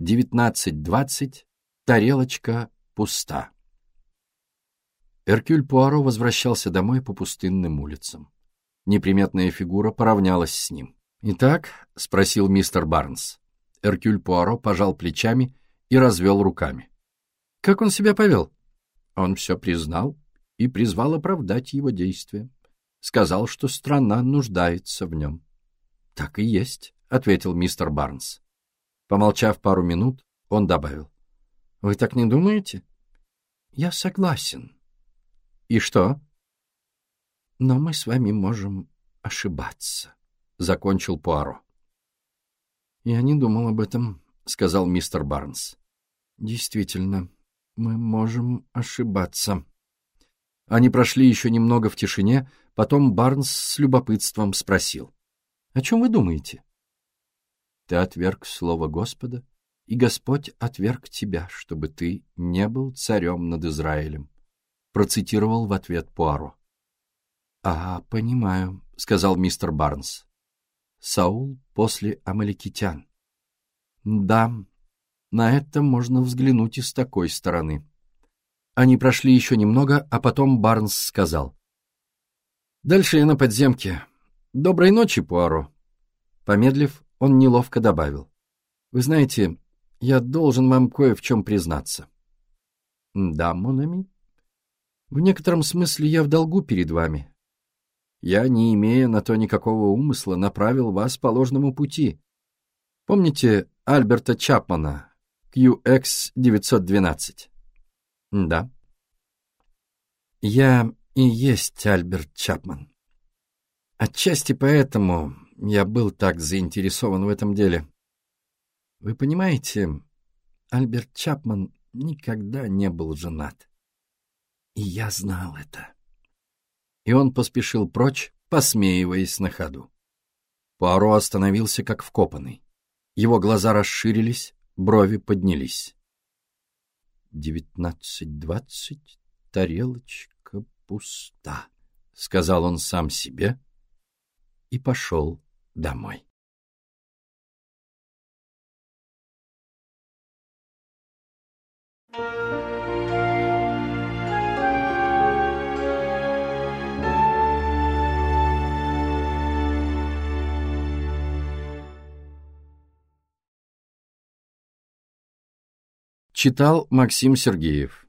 19.20. Тарелочка пуста. Эркюль Пуаро возвращался домой по пустынным улицам. Неприметная фигура поравнялась с ним. «Итак?» — спросил мистер Барнс. Эркюль Пуаро пожал плечами и развел руками. «Как он себя повел?» Он все признал и призвал оправдать его действия. Сказал, что страна нуждается в нем. «Так и есть», — ответил мистер Барнс. Помолчав пару минут, он добавил. «Вы так не думаете?» «Я согласен», и что? Но мы с вами можем ошибаться, — закончил Пуаро. Я не думал об этом, — сказал мистер Барнс. Действительно, мы можем ошибаться. Они прошли еще немного в тишине, потом Барнс с любопытством спросил. — О чем вы думаете? — Ты отверг слово Господа, и Господь отверг тебя, чтобы ты не был царем над Израилем процитировал в ответ Пуаро. «А, понимаю», — сказал мистер Барнс. «Саул после амаликитян». «Да, на это можно взглянуть и с такой стороны». Они прошли еще немного, а потом Барнс сказал. «Дальше я на подземке. Доброй ночи, Пуаро». Помедлив, он неловко добавил. «Вы знаете, я должен вам кое в чем признаться». «Да, Монами», в некотором смысле я в долгу перед вами. Я, не имея на то никакого умысла, направил вас по ложному пути. Помните Альберта Чапмана, QX-912? Да. Я и есть Альберт Чапман. Отчасти поэтому я был так заинтересован в этом деле. Вы понимаете, Альберт Чапман никогда не был женат. И я знал это. И он поспешил прочь, посмеиваясь на ходу. Пуаро остановился как вкопанный. Его глаза расширились, брови поднялись. «Девятнадцать двадцать, тарелочка пуста», — сказал он сам себе и пошел домой. Читал Максим Сергеев